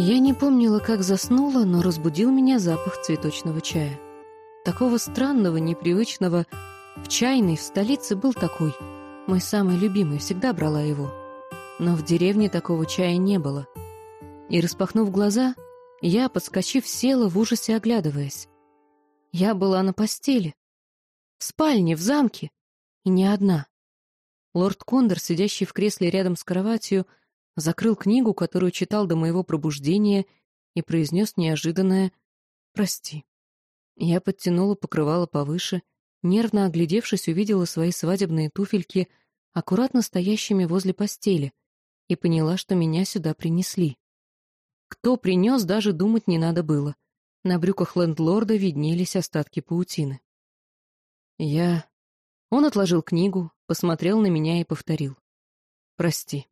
Я не помнила, как заснула, но разбудил меня запах цветочного чая. Такого странного, непривычного. В чайной, в столице был такой. Мой самый любимый, всегда брала его. Но в деревне такого чая не было. И, распахнув глаза, я, подскочив, села в ужасе, оглядываясь. Я была на постели. В спальне, в замке. И не одна. Лорд Кондор, сидящий в кресле рядом с кроватью, закрыл книгу, которую читал до моего пробуждения, и произнес неожиданное «Прости». Я подтянула покрывало повыше, нервно оглядевшись, увидела свои свадебные туфельки, аккуратно стоящими возле постели, и поняла, что меня сюда принесли. Кто принес, даже думать не надо было. На брюках лендлорда виднелись остатки паутины. Я... Он отложил книгу, посмотрел на меня и повторил. «Прости»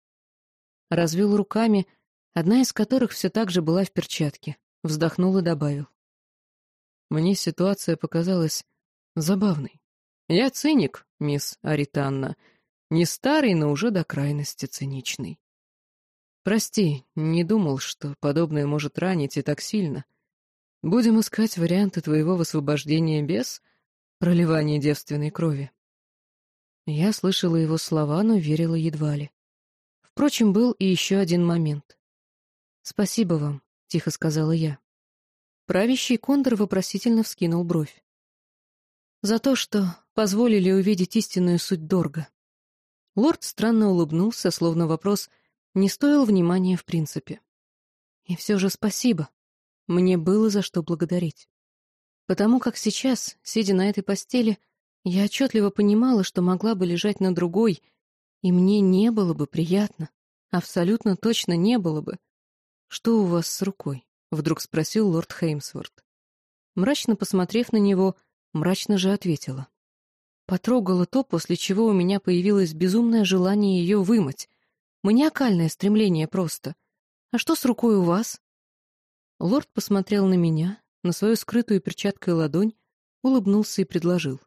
развел руками, одна из которых все так же была в перчатке, вздохнул и добавил. Мне ситуация показалась забавной. Я циник, мисс Аританна, не старый, но уже до крайности циничный. Прости, не думал, что подобное может ранить и так сильно. Будем искать варианты твоего высвобождения без проливания девственной крови. Я слышала его слова, но верила едва ли. Впрочем, был и еще один момент. «Спасибо вам», — тихо сказала я. Правящий кондор вопросительно вскинул бровь. «За то, что позволили увидеть истинную суть Дорга». Лорд странно улыбнулся, словно вопрос не стоил внимания в принципе. И все же спасибо. Мне было за что благодарить. Потому как сейчас, сидя на этой постели, я отчетливо понимала, что могла бы лежать на другой — и мне не было бы приятно. Абсолютно точно не было бы. «Что у вас с рукой?» — вдруг спросил лорд Хеймсворт. Мрачно посмотрев на него, мрачно же ответила. Потрогала то, после чего у меня появилось безумное желание ее вымыть. Маниакальное стремление просто. «А что с рукой у вас?» Лорд посмотрел на меня, на свою скрытую перчаткой ладонь, улыбнулся и предложил.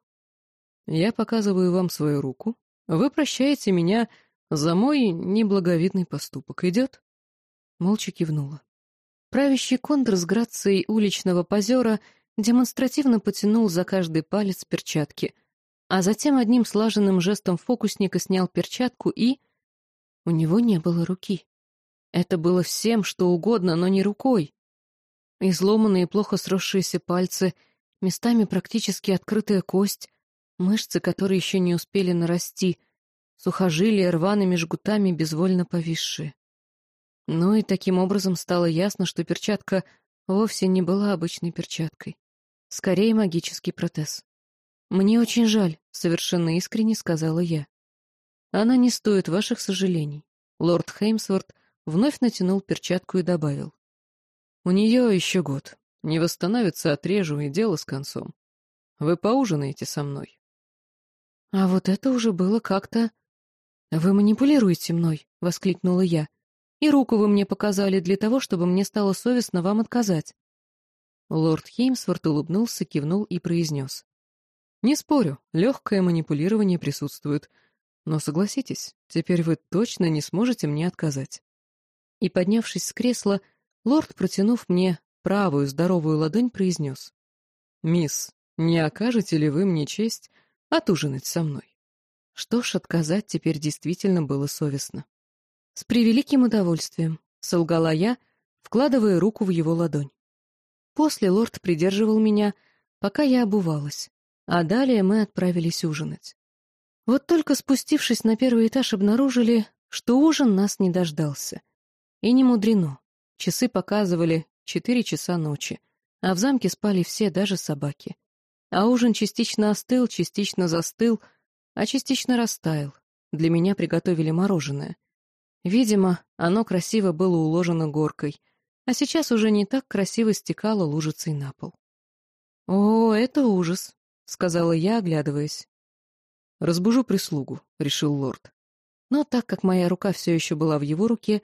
«Я показываю вам свою руку, вы прощаете меня за мой неблаговидный поступок. Идет?» Молча кивнула. Правящий контр с грацией уличного позера демонстративно потянул за каждый палец перчатки, а затем одним слаженным жестом фокусника снял перчатку и... У него не было руки. Это было всем, что угодно, но не рукой. Изломанные плохо сросшиеся пальцы, местами практически открытая кость, мышцы, которые еще не успели нарасти, сухожилия рваными жгутами безвольно повисшие. Ну и таким образом стало ясно, что перчатка вовсе не была обычной перчаткой. Скорее, магический протез. «Мне очень жаль», — совершенно искренне сказала я. «Она не стоит ваших сожалений». Лорд Хеймсворт вновь натянул перчатку и добавил. «У нее еще год. Не восстановится, отрежу, и дело с концом. Вы поужинаете со мной». А вот это уже было как-то... «Вы манипулируете мной!» — воскликнула я. «И руку вы мне показали для того, чтобы мне стало совестно вам отказать». Лорд Хеймсворт улыбнулся, кивнул и произнес. «Не спорю, легкое манипулирование присутствует. Но согласитесь, теперь вы точно не сможете мне отказать». И, поднявшись с кресла, лорд, протянув мне правую здоровую ладонь, произнес. «Мисс, не окажете ли вы мне честь отужинать со мной. Что ж, отказать теперь действительно было совестно. С превеликим удовольствием, солгала я, вкладывая руку в его ладонь. После лорд придерживал меня, пока я обувалась, а далее мы отправились ужинать. Вот только спустившись на первый этаж, обнаружили, что ужин нас не дождался. И не мудрено. Часы показывали четыре часа ночи, а в замке спали все, даже собаки. А ужин частично остыл, частично застыл, а частично растаял. Для меня приготовили мороженое. Видимо, оно красиво было уложено горкой, а сейчас уже не так красиво стекало лужицей на пол. «О, это ужас», — сказала я, оглядываясь. «Разбужу прислугу», — решил лорд. Но так как моя рука все еще была в его руке,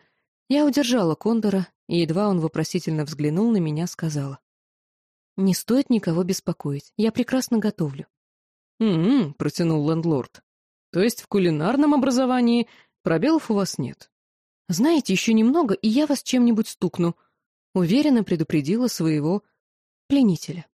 я удержала Кондора, и едва он вопросительно взглянул на меня, сказала. «Не стоит никого беспокоить. Я прекрасно готовлю». «М-м», — протянул лендлорд. «То есть в кулинарном образовании пробелов у вас нет?» «Знаете, еще немного, и я вас чем-нибудь стукну». уверенно предупредила своего пленителя.